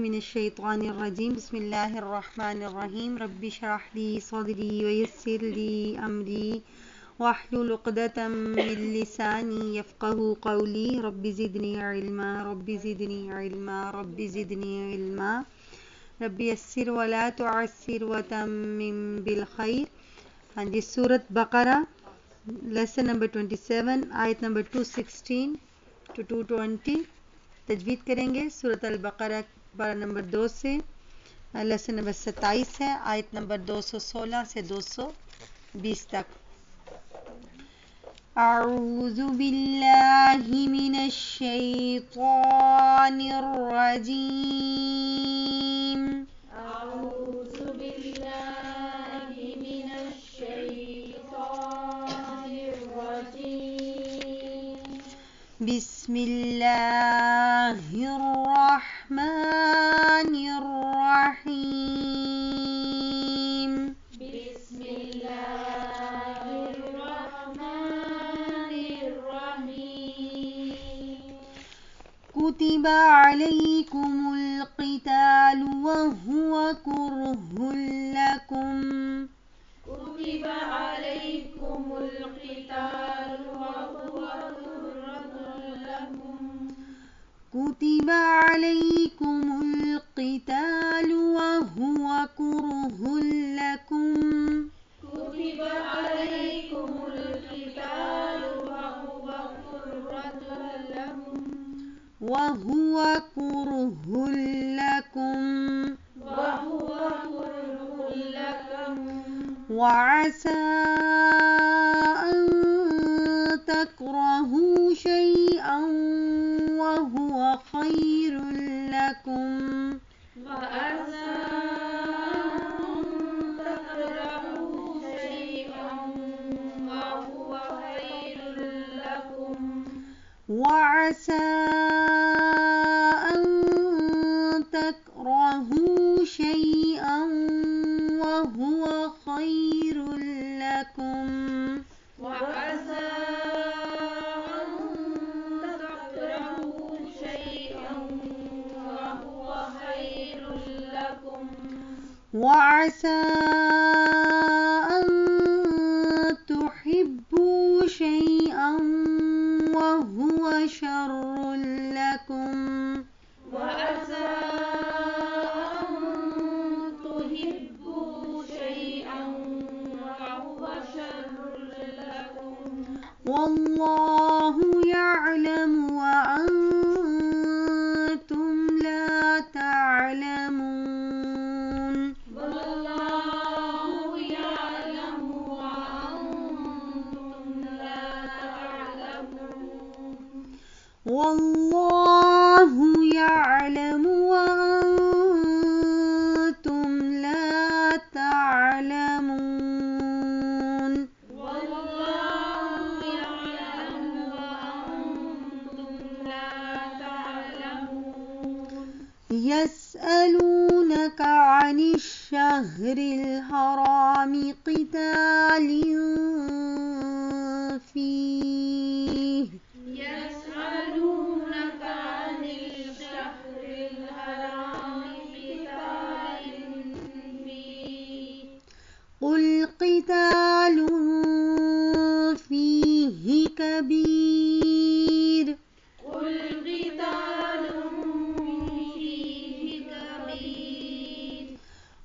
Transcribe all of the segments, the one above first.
من الشيطان الرجيم بسم الله الرحمن الرحيم رب اشرح لي صدري ويسر لي أمري واحلل عقدة من لساني يفقه قولي رب زدني علما رب زدني علما رب زدني علما رب يسر ولا تعسر وتمم بالخير عندي سورة بقرة lesson number 27 आयत number 216 to 220 तजवीद करेंगे सूरत अल-बकरा पारा नंबर दो से लेसन नंबर सत्ताईस है आयत नंबर 216 से 220 तक أعوذ بالله من الشيطان الرجيم أعوذ بالله من الشيطان الرجيم بسم الله الرحمن لكم وعسى أن تحبوا شيئا وهو شر يسألونك عن الشهر الحرام قتال فيه. يسألونك عن الشهر الحرام قتال فيه. قل قتال فيه كبير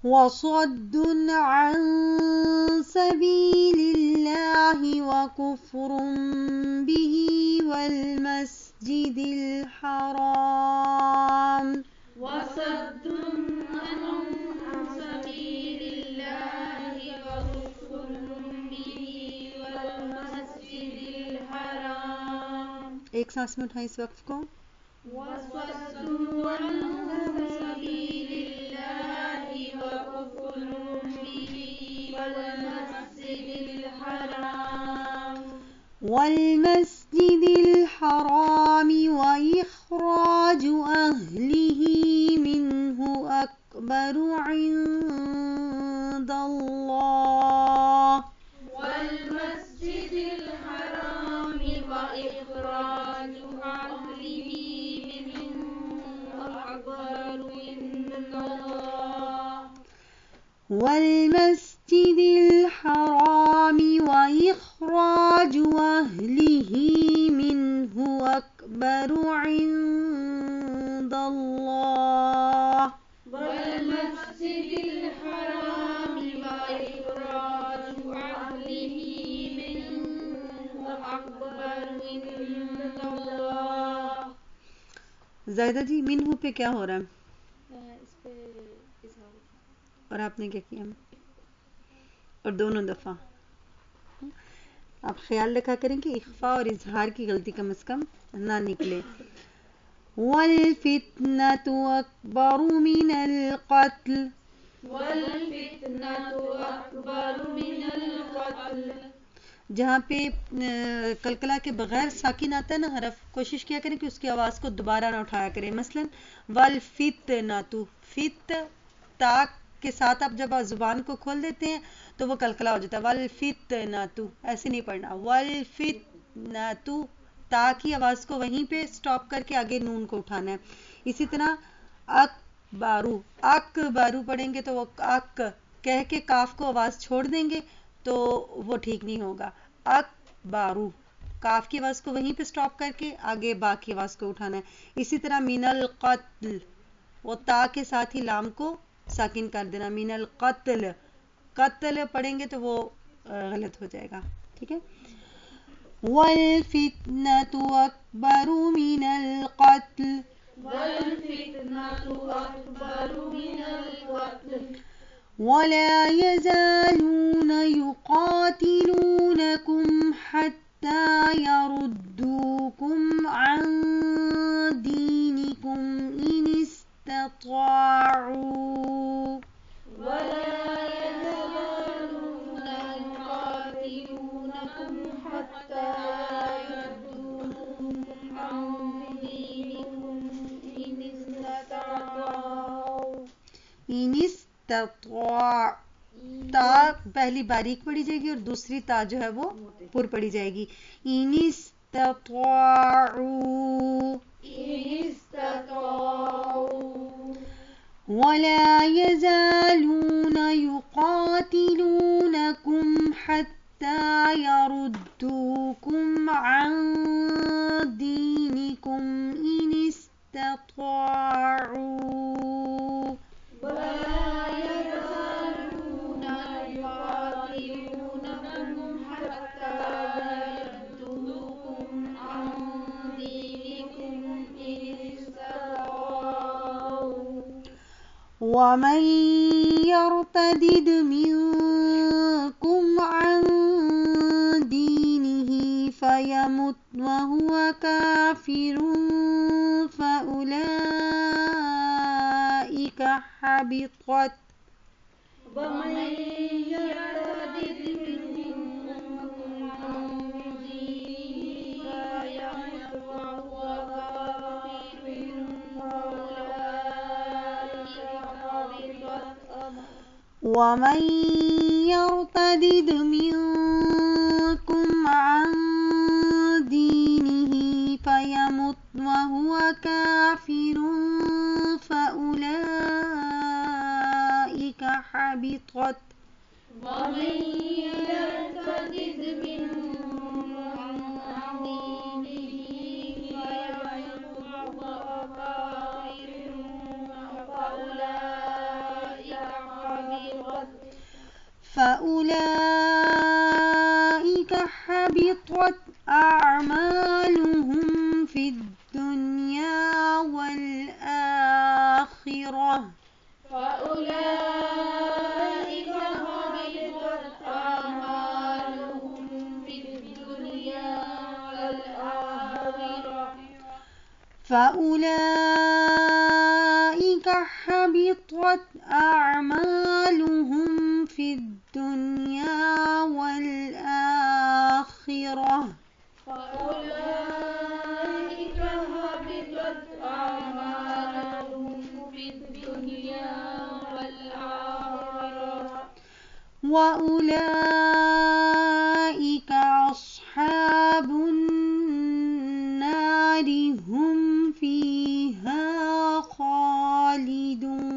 وصد عن سبيل الله وكفر به والمسجد الحرام. وصد عن سبيل الله وكفر به والمسجد الحرام. ایک سانس میں اٹھائیں اس وقف کو وصد عن والمسجد الحرام وإخراج أهله منه أكبر عند الله. والمسجد الحرام وإخراج أهله منه أكبر عند والمسجد الحرام وإخراج أكبر عند الله. والمسجد الحرام وإخراج أهله منه أكبر عند الله. زائدہ جی منہ پہ کیا ہو رہا ہے؟ اور آپ نے کیا کیا؟ اور دونوں دفعہ۔ آپ خیال رکھا کریں کہ اخفاء اور اظہار کی غلطی کم از کم نہ نکلے۔ وَالْفِتْنَةُ أَكْبَرُ مِنَ الْقَتْلِ۔ وَالْفِتْنَةُ أَكْبَرُ مِنَ الْقَتْلِ جہاں پہ قلقلہ کے بغیر ساکن آتا ہے نا حرف، کوشش کیا کریں کہ اس کی آواز کو دوبارہ نہ اٹھایا کریں۔ مثلا والفتنة تو فت تا کے ساتھ آپ جب زبان کو کھول دیتے ہیں تو وہ قلقلہ ہو جاتا ہے والفتنة ایسے نہیں پڑھنا والفتنة تا کی آواز کو وہیں پہ stop کر کے آگے نون کو اٹھانا ہے۔ اسی طرح أكبر أكبر پڑھیں گے تو وہ اک کہہ کے کاف کو آواز چھوڑ دیں گے تو وہ ٹھیک نہیں ہوگا۔ أكبر کاف کی آواز کو وہیں پہ stop کر کے آگے با کی آواز کو اٹھانا ہے۔ اسی طرح من القتل، وہ تا کے ساتھ ہی لام کو साकिन कर देना मिनल कत्ल कत्ल पढ़ेंगे तो वो अ, गलत हो जाएगा ठीक है والفتنة أكبر من القتل والفتنة أكبر من القتل ولا يزالون يقاتلونكم حتى يردوكم عن دينكم پہلی باریک پڑھی جائے گی اور دوسری تا جو ہے وہ پر پڑھی جائے گی۔ ولا ومن يرتدد منكم عن دينه فيمت وهو كافر فأولئك حبطت ومن ومن يرتدد منكم عن دينه فيمت وهو كافر فأولئك حبطت ومن فأولئك حبطت أعمالهم في الدنيا والآخرة فأولئك حبطت أعمالهم في الدنيا والآخرة وأولئك فيها خالدون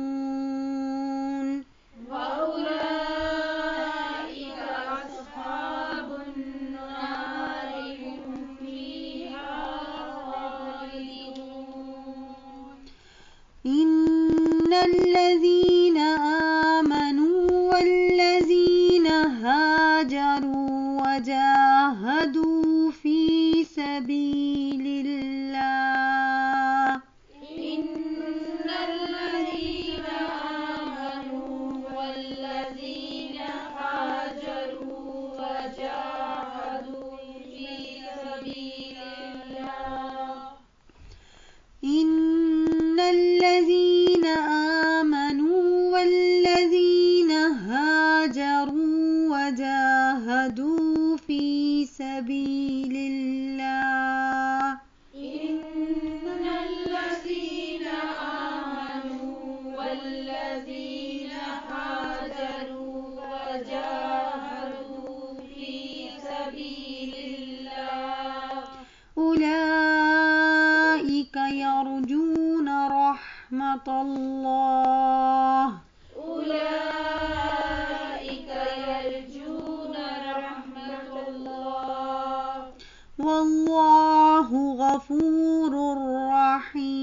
الرحيم.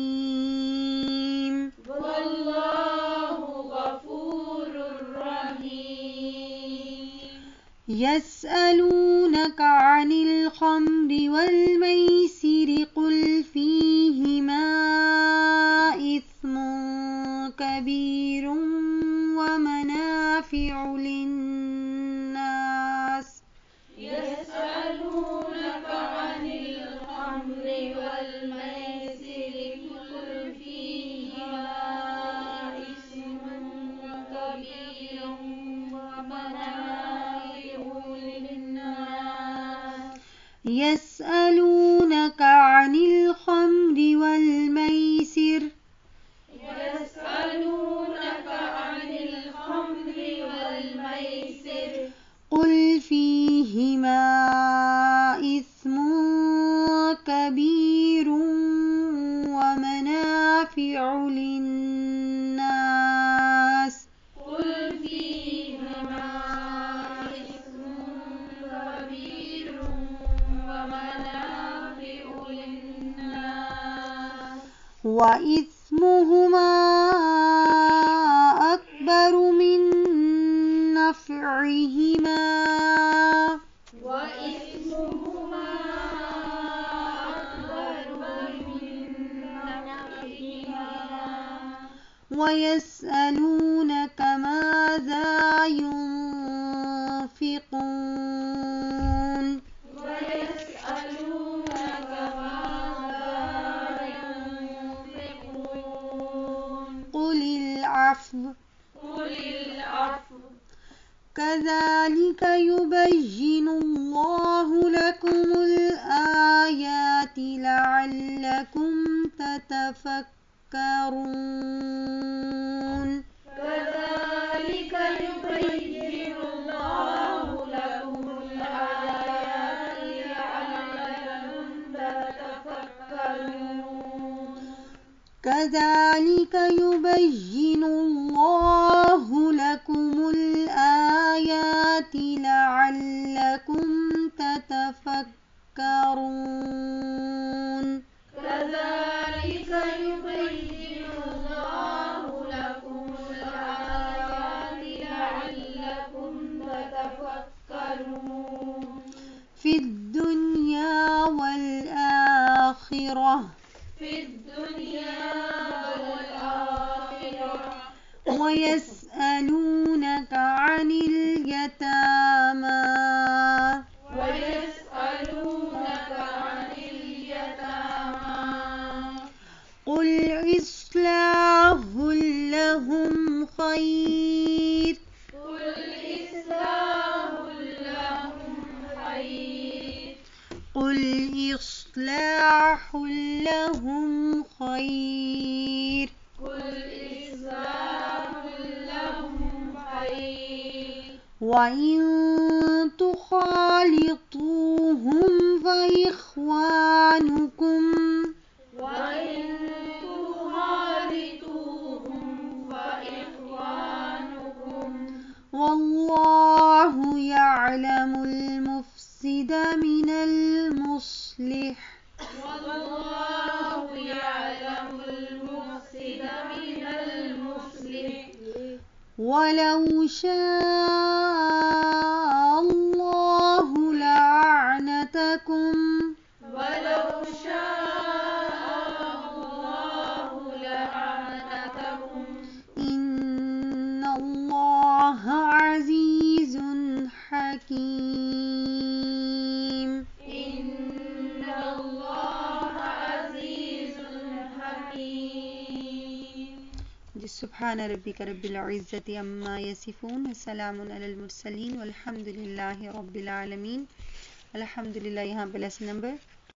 والله غفور رحيم. يسألونك عن الخمر والميسر قل رَافِعُ ويسألونك ماذا ينفقون. ويسألونك ماذا ينفقون قل العفو قل العفو. كذلك يبين الله لكم الآيات لعلكم تتفكرون. تذكرون. كذلك يبين الله لكم الآيات لعلكم تتفكرون. كذلك يبين الله لكم الآيات لعلكم تتفكرون. ربك رب العزة عما يصفون وسلام على المرسلين والحمد لله رب العالمين الحمد لله यहाँ पे lesson number